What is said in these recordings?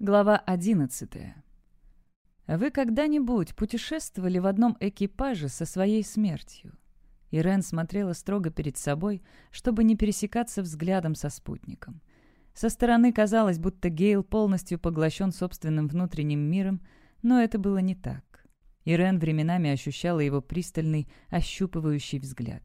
Глава 11. Вы когда-нибудь путешествовали в одном экипаже со своей смертью? Ирен смотрела строго перед собой, чтобы не пересекаться взглядом со спутником. Со стороны казалось, будто Гейл полностью поглощен собственным внутренним миром, но это было не так. Ирен временами ощущала его пристальный, ощупывающий взгляд.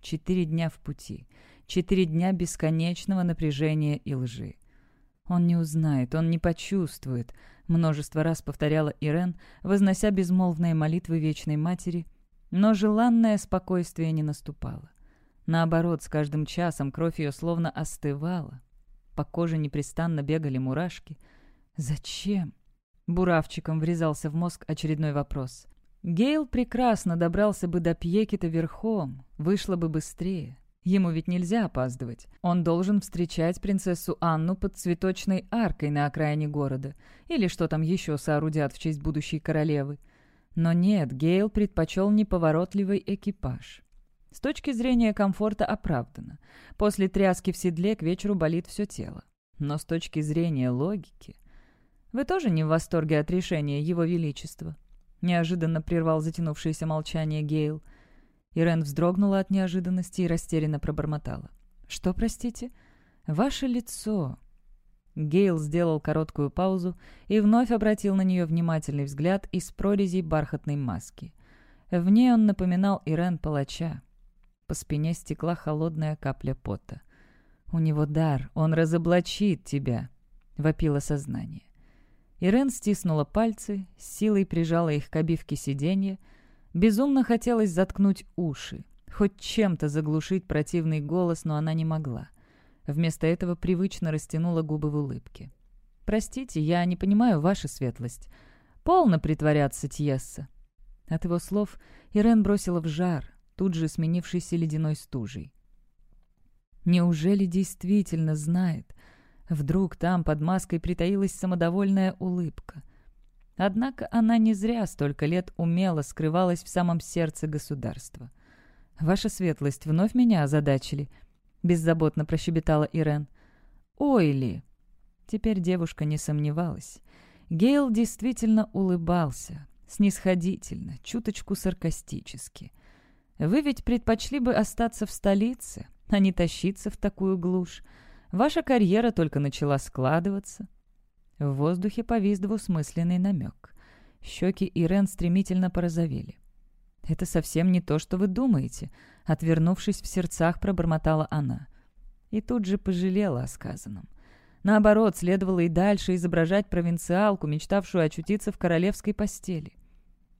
Четыре дня в пути, четыре дня бесконечного напряжения и лжи. «Он не узнает, он не почувствует», — множество раз повторяла Ирен, вознося безмолвные молитвы Вечной Матери, но желанное спокойствие не наступало. Наоборот, с каждым часом кровь ее словно остывала. По коже непрестанно бегали мурашки. «Зачем?» — буравчиком врезался в мозг очередной вопрос. Гейл прекрасно добрался бы до Пьекита верхом, вышло бы быстрее. Ему ведь нельзя опаздывать. Он должен встречать принцессу Анну под цветочной аркой на окраине города. Или что там еще соорудят в честь будущей королевы. Но нет, Гейл предпочел неповоротливый экипаж. С точки зрения комфорта оправдано. После тряски в седле к вечеру болит все тело. Но с точки зрения логики... Вы тоже не в восторге от решения Его Величества? Неожиданно прервал затянувшееся молчание Гейл. — Ирен вздрогнула от неожиданности и растерянно пробормотала. «Что, простите?» «Ваше лицо». Гейл сделал короткую паузу и вновь обратил на нее внимательный взгляд из прорезей бархатной маски. В ней он напоминал Ирен палача. По спине стекла холодная капля пота. «У него дар, он разоблачит тебя», — вопило сознание. Ирен стиснула пальцы, силой прижала их к обивке сиденья, Безумно хотелось заткнуть уши, хоть чем-то заглушить противный голос, но она не могла. Вместо этого привычно растянула губы в улыбке. «Простите, я не понимаю ваша светлость. Полно притворяться, Тьесса». От его слов Ирен бросила в жар, тут же сменившийся ледяной стужей. Неужели действительно знает? Вдруг там под маской притаилась самодовольная улыбка. Однако она не зря столько лет умело скрывалась в самом сердце государства. «Ваша светлость вновь меня озадачили», — беззаботно прощебетала Ирен. «Ой ли!» Теперь девушка не сомневалась. Гейл действительно улыбался, снисходительно, чуточку саркастически. «Вы ведь предпочли бы остаться в столице, а не тащиться в такую глушь. Ваша карьера только начала складываться. В воздухе повис двусмысленный намек. Щеки Ирен стремительно порозовели. «Это совсем не то, что вы думаете», — отвернувшись в сердцах, пробормотала она. И тут же пожалела о сказанном. Наоборот, следовало и дальше изображать провинциалку, мечтавшую очутиться в королевской постели.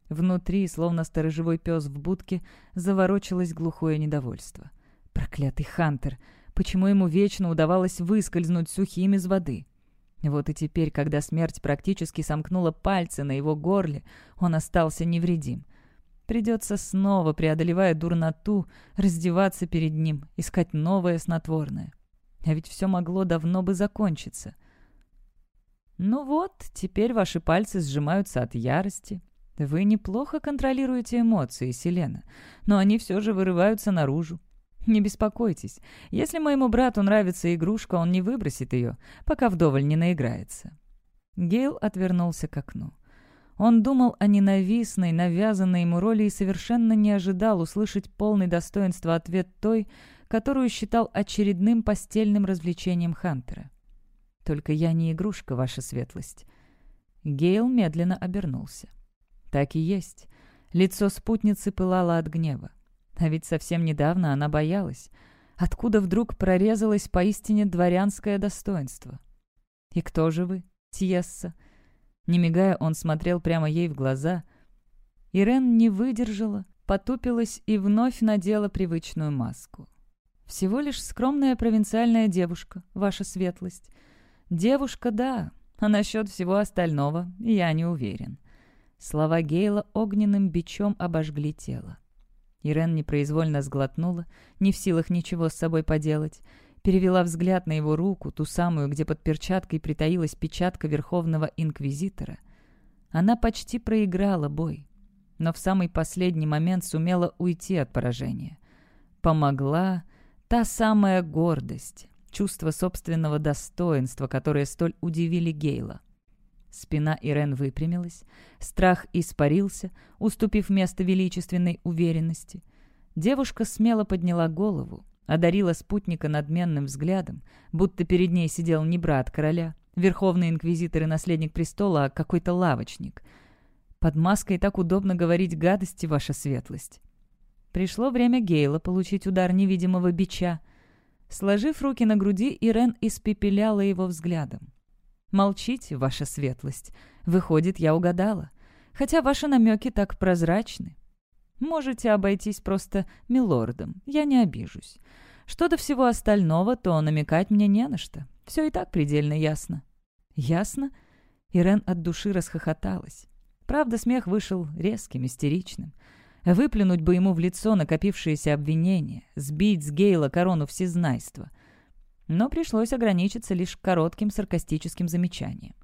Внутри, словно сторожевой пес в будке, заворочилось глухое недовольство. Проклятый Хантер! Почему ему вечно удавалось выскользнуть сухим из воды? Вот и теперь, когда смерть практически сомкнула пальцы на его горле, он остался невредим. Придется снова, преодолевая дурноту, раздеваться перед ним, искать новое снотворное. А ведь все могло давно бы закончиться. Ну вот, теперь ваши пальцы сжимаются от ярости. Вы неплохо контролируете эмоции, Селена, но они все же вырываются наружу. Не беспокойтесь. Если моему брату нравится игрушка, он не выбросит ее, пока вдоволь не наиграется». Гейл отвернулся к окну. Он думал о ненавистной, навязанной ему роли и совершенно не ожидал услышать полный достоинства ответ той, которую считал очередным постельным развлечением Хантера. «Только я не игрушка, ваша светлость». Гейл медленно обернулся. Так и есть. Лицо спутницы пылало от гнева. А ведь совсем недавно она боялась. Откуда вдруг прорезалось поистине дворянское достоинство? «И кто же вы, Тьесса?» Не мигая, он смотрел прямо ей в глаза. Ирен не выдержала, потупилась и вновь надела привычную маску. «Всего лишь скромная провинциальная девушка, ваша светлость. Девушка, да, а насчет всего остального я не уверен». Слова Гейла огненным бичом обожгли тело. Ирен непроизвольно сглотнула, не в силах ничего с собой поделать. Перевела взгляд на его руку, ту самую, где под перчаткой притаилась печатка Верховного Инквизитора. Она почти проиграла бой, но в самый последний момент сумела уйти от поражения. Помогла та самая гордость, чувство собственного достоинства, которое столь удивили Гейла. Спина Ирен выпрямилась, страх испарился, уступив место величественной уверенности. Девушка смело подняла голову, одарила спутника надменным взглядом, будто перед ней сидел не брат короля, верховный инквизитор и наследник престола, а какой-то лавочник. Под маской так удобно говорить гадости, ваша светлость. Пришло время Гейла получить удар невидимого бича. Сложив руки на груди, Ирен испепеляла его взглядом. «Молчите, ваша светлость. Выходит, я угадала. Хотя ваши намеки так прозрачны. Можете обойтись просто милордом, я не обижусь. Что до всего остального, то намекать мне не на что. Все и так предельно ясно». «Ясно?» Ирен от души расхохоталась. Правда, смех вышел резким, истеричным. Выплюнуть бы ему в лицо накопившиеся обвинения, сбить с Гейла корону всезнайства. Но пришлось ограничиться лишь коротким саркастическим замечанием.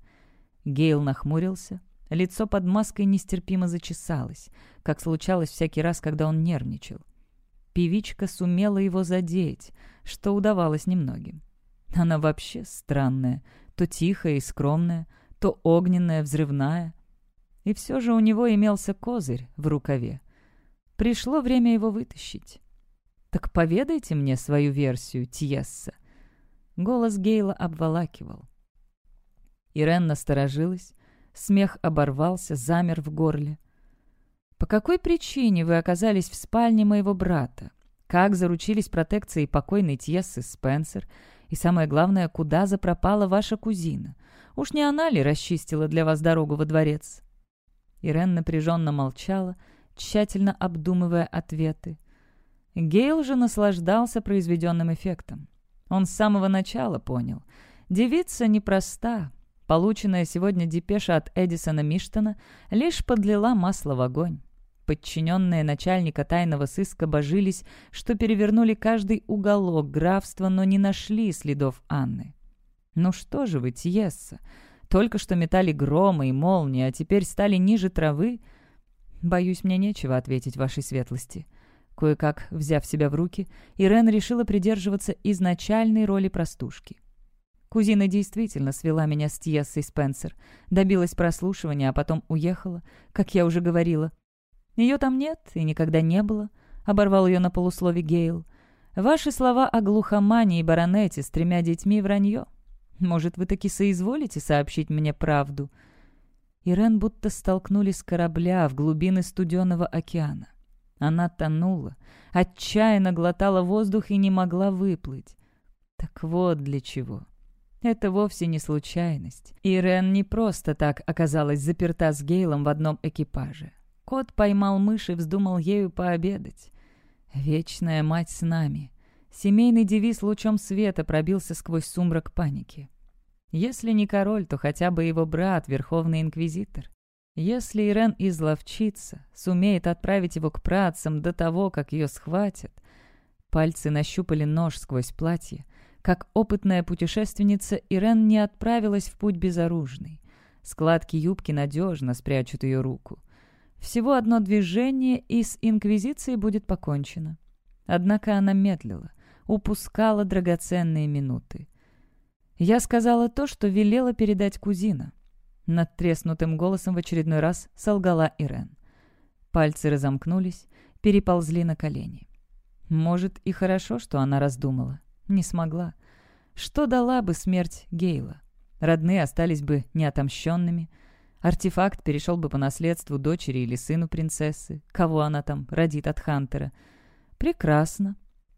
Гейл нахмурился, лицо под маской нестерпимо зачесалось, как случалось всякий раз, когда он нервничал. Певичка сумела его задеть, что удавалось немногим. Она вообще странная, то тихая и скромная, то огненная, взрывная. И все же у него имелся козырь в рукаве. Пришло время его вытащить. «Так поведайте мне свою версию, Тьесса». Голос Гейла обволакивал. Ирен насторожилась, смех оборвался, замер в горле. «По какой причине вы оказались в спальне моего брата? Как заручились протекцией покойной Тьессы Спенсер? И самое главное, куда запропала ваша кузина? Уж не она ли расчистила для вас дорогу во дворец?» Ирен напряженно молчала, — тщательно обдумывая ответы. Гейл же наслаждался произведенным эффектом. Он с самого начала понял. Девица непроста. Полученная сегодня депеша от Эдисона Миштона лишь подлила масло в огонь. Подчиненные начальника тайного сыска божились, что перевернули каждый уголок графства, но не нашли следов Анны. «Ну что же вы, Тьесса, только что метали громы и молнии, а теперь стали ниже травы?» «Боюсь, мне нечего ответить вашей светлости». Кое-как, взяв себя в руки, Ирен решила придерживаться изначальной роли простушки. Кузина действительно свела меня с Тьессой Спенсер, добилась прослушивания, а потом уехала, как я уже говорила. «Ее там нет и никогда не было», — оборвал ее на полуслове Гейл. «Ваши слова о глухомании и баронете с тремя детьми — вранье. Может, вы таки соизволите сообщить мне правду?» Ирен будто столкнули с корабля в глубины студеного океана. Она тонула, отчаянно глотала воздух и не могла выплыть. Так вот для чего. Это вовсе не случайность. Ирен не просто так оказалась заперта с Гейлом в одном экипаже. Кот поймал мышь и вздумал ею пообедать. «Вечная мать с нами». Семейный девиз лучом света пробился сквозь сумрак паники. Если не король, то хотя бы его брат, Верховный Инквизитор. Если Ирен изловчится, сумеет отправить его к працам до того, как ее схватят. Пальцы нащупали нож сквозь платье. Как опытная путешественница, Ирен не отправилась в путь безоружной. Складки юбки надежно спрячут ее руку. Всего одно движение, и с Инквизицией будет покончено. Однако она медлила, упускала драгоценные минуты. Я сказала то, что велела передать кузина. Над треснутым голосом в очередной раз солгала Ирен. Пальцы разомкнулись, переползли на колени. Может, и хорошо, что она раздумала. Не смогла. Что дала бы смерть Гейла? Родные остались бы неотомщенными. Артефакт перешел бы по наследству дочери или сыну принцессы. Кого она там родит от Хантера? Прекрасно.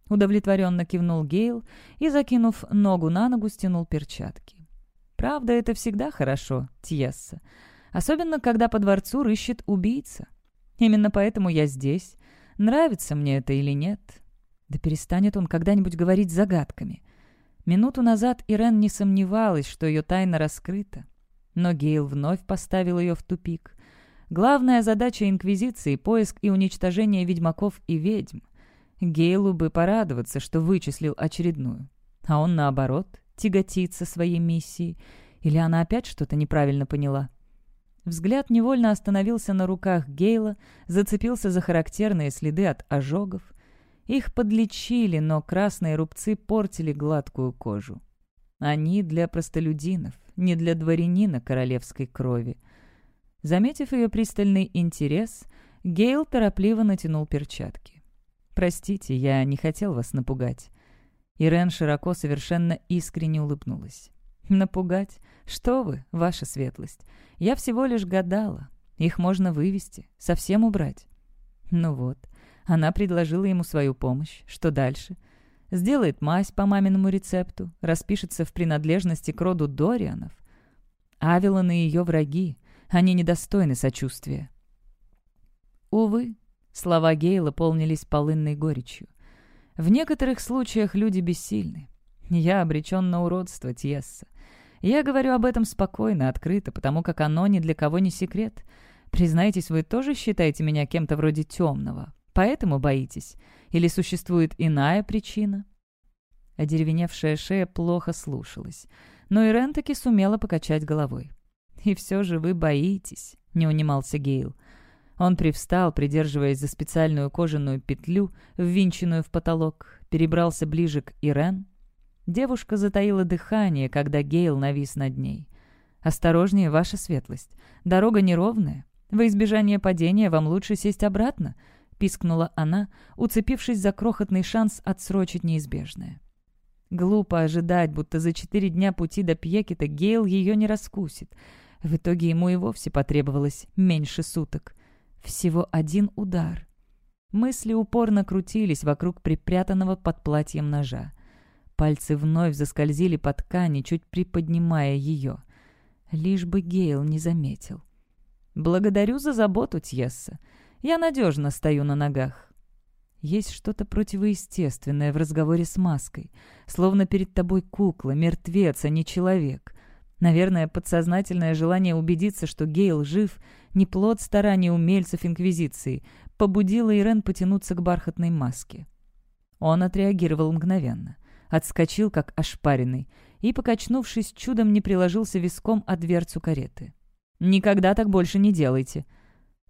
Удовлетворенно кивнул Гейл и, закинув ногу на ногу, стянул перчатки. «Правда, это всегда хорошо, Тьесса. Особенно, когда по дворцу рыщет убийца. Именно поэтому я здесь. Нравится мне это или нет?» Да перестанет он когда-нибудь говорить загадками. Минуту назад Ирен не сомневалась, что ее тайна раскрыта. Но Гейл вновь поставил ее в тупик. Главная задача Инквизиции — поиск и уничтожение ведьмаков и ведьм — Гейлу бы порадоваться, что вычислил очередную. А он, наоборот, тяготится своей миссией. Или она опять что-то неправильно поняла? Взгляд невольно остановился на руках Гейла, зацепился за характерные следы от ожогов. Их подлечили, но красные рубцы портили гладкую кожу. Они для простолюдинов, не для дворянина королевской крови. Заметив ее пристальный интерес, Гейл торопливо натянул перчатки. «Простите, я не хотел вас напугать». Ирен широко, совершенно искренне улыбнулась. «Напугать? Что вы, ваша светлость? Я всего лишь гадала. Их можно вывести, совсем убрать». Ну вот, она предложила ему свою помощь. Что дальше? Сделает мазь по маминому рецепту, распишется в принадлежности к роду Дорианов. Авелоны ее враги, они недостойны сочувствия. Увы, слова Гейла полнились полынной горечью. В некоторых случаях люди бессильны. Я обречен на уродство, Тьесса. Я говорю об этом спокойно, открыто, потому как оно ни для кого не секрет. Признайтесь, вы тоже считаете меня кем-то вроде темного, поэтому боитесь? Или существует иная причина?» Одеревеневшая шея плохо слушалась, но Ирен таки сумела покачать головой. «И все же вы боитесь», — не унимался Гейл. Он привстал, придерживаясь за специальную кожаную петлю, ввинченную в потолок, перебрался ближе к Ирен. Девушка затаила дыхание, когда Гейл навис над ней. «Осторожнее, ваша светлость. Дорога неровная. Во избежание падения вам лучше сесть обратно», — пискнула она, уцепившись за крохотный шанс отсрочить неизбежное. Глупо ожидать, будто за четыре дня пути до Пьекета Гейл ее не раскусит. В итоге ему и вовсе потребовалось меньше суток. Всего один удар. Мысли упорно крутились вокруг припрятанного под платьем ножа. Пальцы вновь заскользили по ткани, чуть приподнимая ее. Лишь бы Гейл не заметил. «Благодарю за заботу, Тьесса. Я надежно стою на ногах». Есть что-то противоестественное в разговоре с маской. Словно перед тобой кукла, мертвец, а не человек. Наверное, подсознательное желание убедиться, что Гейл жив, не плод стараний умельцев Инквизиции, побудило Ирен потянуться к бархатной маске. Он отреагировал мгновенно. Отскочил, как ошпаренный, и, покачнувшись, чудом не приложился виском о дверцу кареты. Никогда так больше не делайте».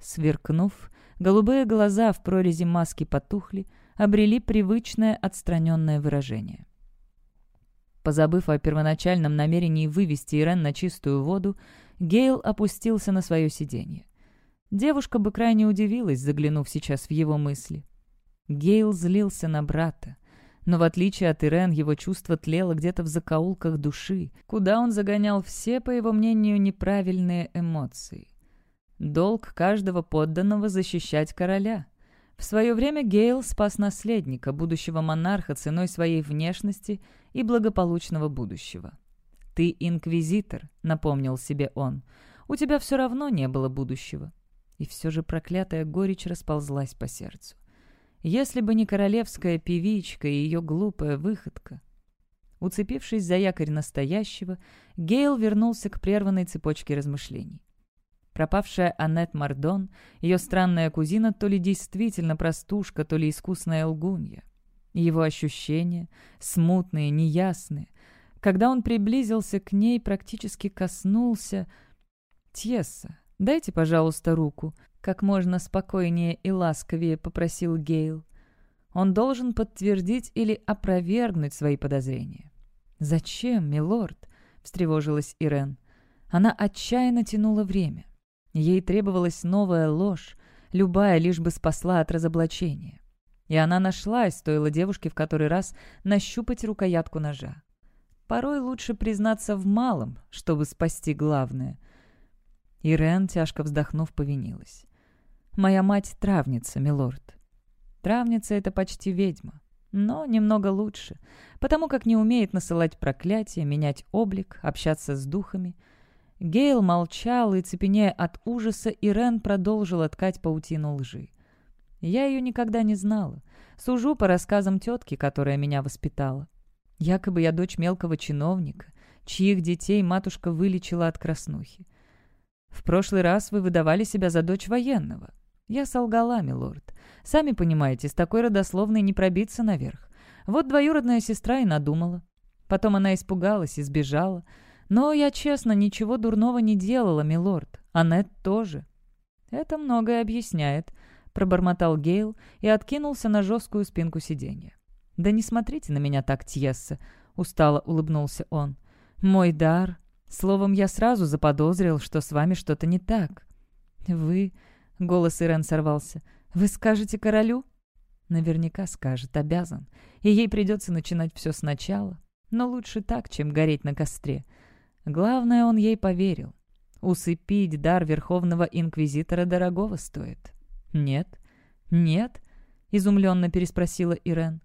Сверкнув, голубые глаза в прорези маски потухли, обрели привычное отстраненное выражение. Позабыв о первоначальном намерении вывести Ирен на чистую воду, Гейл опустился на свое сиденье. Девушка бы крайне удивилась, заглянув сейчас в его мысли. Гейл злился на брата. Но в отличие от Ирен, его чувство тлело где-то в закоулках души, куда он загонял все, по его мнению, неправильные эмоции. Долг каждого подданного защищать короля. В свое время Гейл спас наследника, будущего монарха ценой своей внешности и благополучного будущего. «Ты инквизитор», — напомнил себе он. «У тебя все равно не было будущего». И все же проклятая горечь расползлась по сердцу. Если бы не королевская певичка и ее глупая выходка. Уцепившись за якорь настоящего, Гейл вернулся к прерванной цепочке размышлений. Пропавшая Аннет Мардон, ее странная кузина, то ли действительно простушка, то ли искусная лгунья. Его ощущения, смутные, неясные. Когда он приблизился к ней, практически коснулся... «Тьесса, дайте, пожалуйста, руку», как можно спокойнее и ласковее попросил Гейл. Он должен подтвердить или опровергнуть свои подозрения. «Зачем, милорд?» — встревожилась Ирен. Она отчаянно тянула время. Ей требовалась новая ложь, любая лишь бы спасла от разоблачения. И она нашлась, стоило девушке в который раз нащупать рукоятку ножа. Порой лучше признаться в малом, чтобы спасти главное. Ирен, тяжко вздохнув, повинилась. Моя мать травница, милорд. Травница — это почти ведьма, но немного лучше, потому как не умеет насылать проклятия, менять облик, общаться с духами. Гейл молчал, и, цепенея от ужаса, Ирен продолжила ткать паутину лжи. Я ее никогда не знала. Сужу по рассказам тетки, которая меня воспитала. Якобы я дочь мелкого чиновника, чьих детей матушка вылечила от краснухи. В прошлый раз вы выдавали себя за дочь военного. Я солгала, милорд. Сами понимаете, с такой родословной не пробиться наверх. Вот двоюродная сестра и надумала. Потом она испугалась и сбежала. Но я, честно, ничего дурного не делала, милорд. Аннет тоже. Это многое объясняет, пробормотал Гейл и откинулся на жесткую спинку сиденья. «Да не смотрите на меня так, Тьесса», — устало улыбнулся он. «Мой дар Словом, я сразу заподозрил, что с вами что-то не так». «Вы...» — голос Ирен сорвался. «Вы скажете королю?» Наверняка скажет, обязан. И ей придется начинать все сначала. Но лучше так, чем гореть на костре. Главное, он ей поверил. Усыпить дар Верховного Инквизитора дорогого стоит. «Нет? Нет?» — изумленно переспросила Ирен.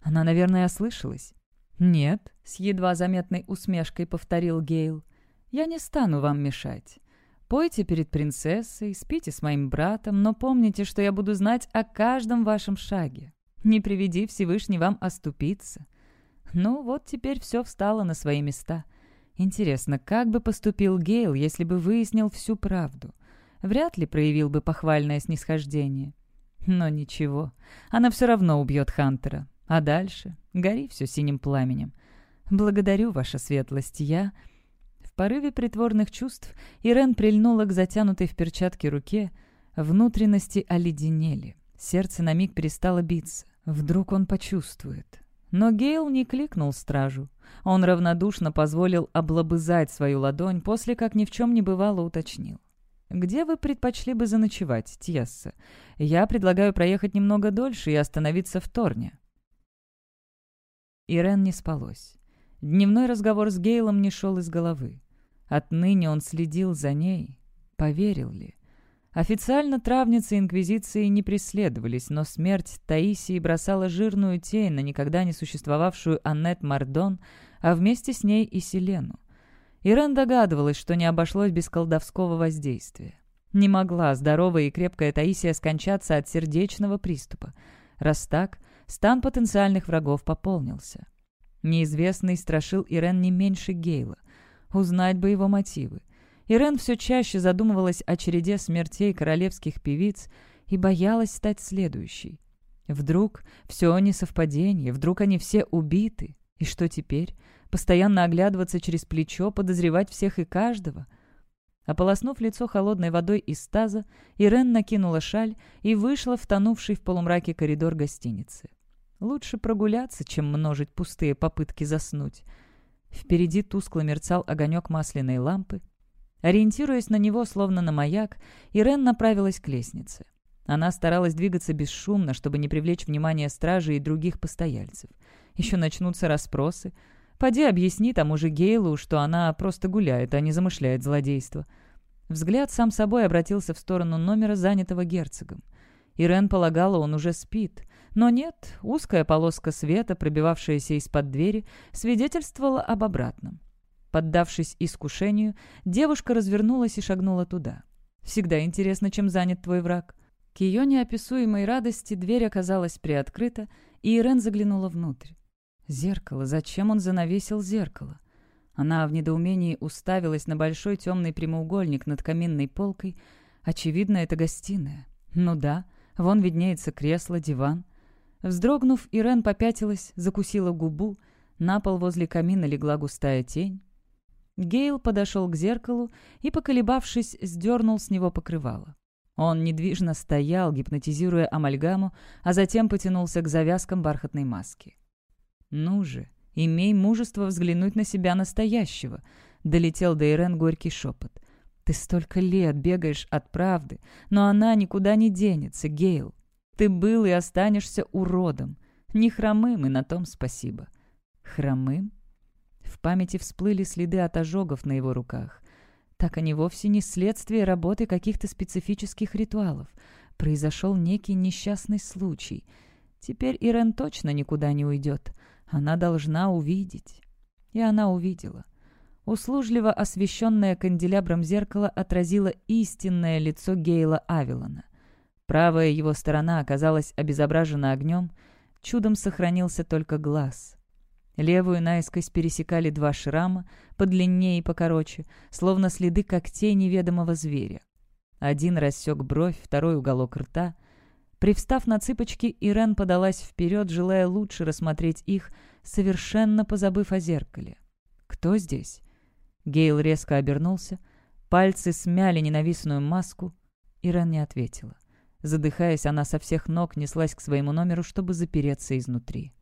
Она, наверное, ослышалась. «Нет», — с едва заметной усмешкой повторил Гейл. «Я не стану вам мешать. Пойте перед принцессой, спите с моим братом, но помните, что я буду знать о каждом вашем шаге. Не приведи Всевышний вам оступиться. Ну, вот теперь все встало на свои места. Интересно, как бы поступил Гейл, если бы выяснил всю правду? Вряд ли проявил бы похвальное снисхождение. Но ничего, она все равно убьет Хантера. А дальше гори все синим пламенем. Благодарю, ваша светлость, я... В порыве притворных чувств Ирен прильнула к затянутой в перчатке руке. Внутренности оледенели. Сердце на миг перестало биться. Вдруг он почувствует. Но Гейл не кликнул стражу. Он равнодушно позволил облобызать свою ладонь, после как ни в чем не бывало уточнил. «Где вы предпочли бы заночевать, Тьесса? Я предлагаю проехать немного дольше и остановиться в Торне». Ирен не спалось. Дневной разговор с Гейлом не шел из головы. Отныне он следил за ней. Поверил ли? Официально травницы Инквизиции не преследовались, но смерть Таисии бросала жирную тень на никогда не существовавшую Аннет Мардон, а вместе с ней и Селену. Ирен догадывалась, что не обошлось без колдовского воздействия. Не могла здоровая и крепкая Таисия скончаться от сердечного приступа. Раз так, стан потенциальных врагов пополнился. Неизвестный страшил Ирен не меньше Гейла. Узнать бы его мотивы. Ирен все чаще задумывалась о череде смертей королевских певиц и боялась стать следующей. Вдруг все не совпадение, вдруг они все убиты. И что теперь? Постоянно оглядываться через плечо, подозревать всех и каждого? Ополоснув лицо холодной водой из таза, Ирен накинула шаль и вышла в тонувший в полумраке коридор гостиницы. Лучше прогуляться, чем множить пустые попытки заснуть. Впереди тускло мерцал огонек масляной лампы. Ориентируясь на него, словно на маяк, Ирен направилась к лестнице. Она старалась двигаться бесшумно, чтобы не привлечь внимание стражи и других постояльцев. Еще начнутся расспросы. Поди объясни тому же Гейлу, что она просто гуляет, а не замышляет злодейство. Взгляд сам собой обратился в сторону номера, занятого герцогом. Ирен полагала, он уже спит. Но нет, узкая полоска света, пробивавшаяся из-под двери, свидетельствовала об обратном. Поддавшись искушению, девушка развернулась и шагнула туда. «Всегда интересно, чем занят твой враг». К ее неописуемой радости дверь оказалась приоткрыта, и Ирен заглянула внутрь. Зеркало. Зачем он занавесил зеркало? Она в недоумении уставилась на большой темный прямоугольник над каминной полкой. Очевидно, это гостиная. Ну да, вон виднеется кресло, диван. Вздрогнув, Ирен попятилась, закусила губу. На пол возле камина легла густая тень. Гейл подошел к зеркалу и, поколебавшись, сдернул с него покрывало. Он недвижно стоял, гипнотизируя амальгаму, а затем потянулся к завязкам бархатной маски. «Ну же, имей мужество взглянуть на себя настоящего», — долетел до Ирен горький шепот. «Ты столько лет бегаешь от правды, но она никуда не денется, Гейл. Ты был и останешься уродом. Не хромым, и на том спасибо». «Хромым?» В памяти всплыли следы от ожогов на его руках. Так они вовсе не следствие работы каких-то специфических ритуалов. Произошел некий несчастный случай. Теперь Ирен точно никуда не уйдет. Она должна увидеть. И она увидела. Услужливо освещенное канделябром зеркало отразило истинное лицо Гейла Авилона. Правая его сторона оказалась обезображена огнем, чудом сохранился только глаз. Левую наискось пересекали два шрама, подлиннее и покороче, словно следы когтей неведомого зверя. Один рассек бровь, второй — уголок рта. Привстав на цыпочки, Ирен подалась вперед, желая лучше рассмотреть их, совершенно позабыв о зеркале. «Кто здесь?» Гейл резко обернулся. Пальцы смяли ненавистную маску. Ирен не ответила. Задыхаясь, она со всех ног неслась к своему номеру, чтобы запереться изнутри.